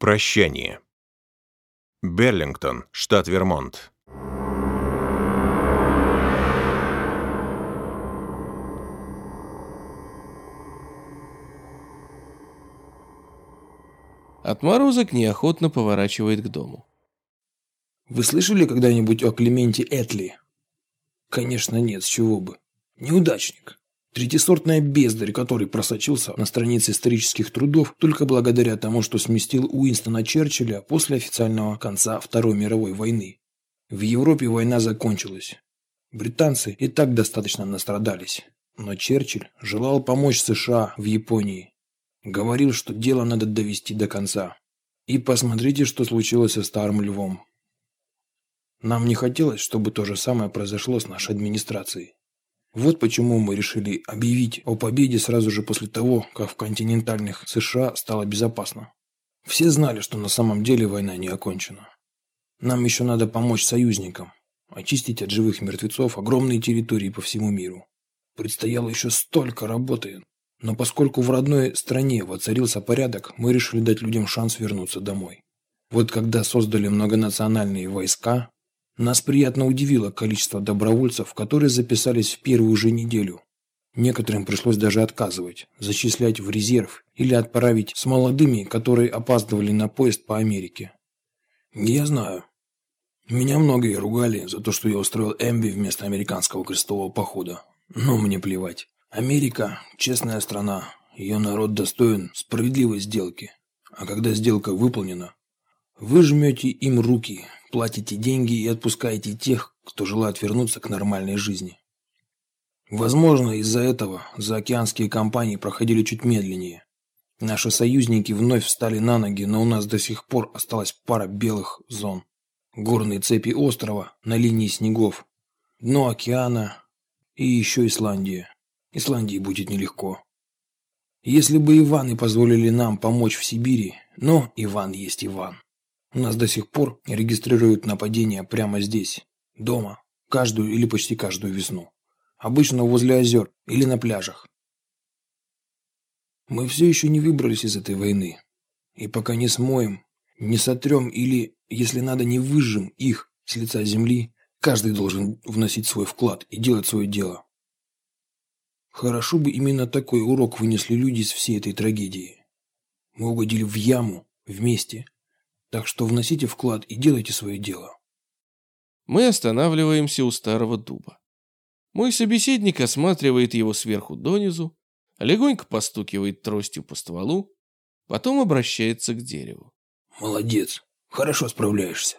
Прощание. Берлингтон, штат Вермонт. Отморозок неохотно поворачивает к дому. Вы слышали когда-нибудь о Клементе Этли? Конечно, нет, с чего бы. Неудачник. Третисортная бездарь, который просочился на страницы исторических трудов только благодаря тому, что сместил Уинстона Черчилля после официального конца Второй мировой войны. В Европе война закончилась. Британцы и так достаточно настрадались. Но Черчилль желал помочь США в Японии. Говорил, что дело надо довести до конца. И посмотрите, что случилось со Старым Львом. Нам не хотелось, чтобы то же самое произошло с нашей администрацией. Вот почему мы решили объявить о победе сразу же после того, как в континентальных США стало безопасно. Все знали, что на самом деле война не окончена. Нам еще надо помочь союзникам, очистить от живых мертвецов огромные территории по всему миру. Предстояло еще столько работы, но поскольку в родной стране воцарился порядок, мы решили дать людям шанс вернуться домой. Вот когда создали многонациональные войска, нас приятно удивило количество добровольцев, которые записались в первую же неделю. Некоторым пришлось даже отказывать, зачислять в резерв или отправить с молодыми, которые опаздывали на поезд по Америке. Я знаю. Меня многие ругали за то, что я устроил Эмби вместо американского крестового похода. Но мне плевать. Америка – честная страна. Ее народ достоин справедливой сделки. А когда сделка выполнена, вы жмете им руки, платите деньги и отпускаете тех, кто желает вернуться к нормальной жизни. Возможно, из-за этого заокеанские компании проходили чуть медленнее. Наши союзники вновь встали на ноги, но у нас до сих пор осталась пара белых зон. Горные цепи острова на линии снегов, дно океана и еще Исландия. Исландии будет нелегко. Если бы Иваны позволили нам помочь в Сибири, но Иван есть Иван. Нас до сих пор регистрируют нападения прямо здесь, дома, каждую или почти каждую весну. Обычно возле озер или на пляжах. Мы все еще не выбрались из этой войны. И пока не смоем, не сотрем или, если надо, не выжжем их с лица земли, каждый должен вносить свой вклад и делать свое дело. Хорошо бы именно такой урок вынесли люди из всей этой трагедии. Мы угодили в яму вместе, так что вносите вклад и делайте свое дело. Мы останавливаемся у старого дуба. Мой собеседник осматривает его сверху донизу, легонько постукивает тростью по стволу, потом обращается к дереву. Молодец, хорошо справляешься.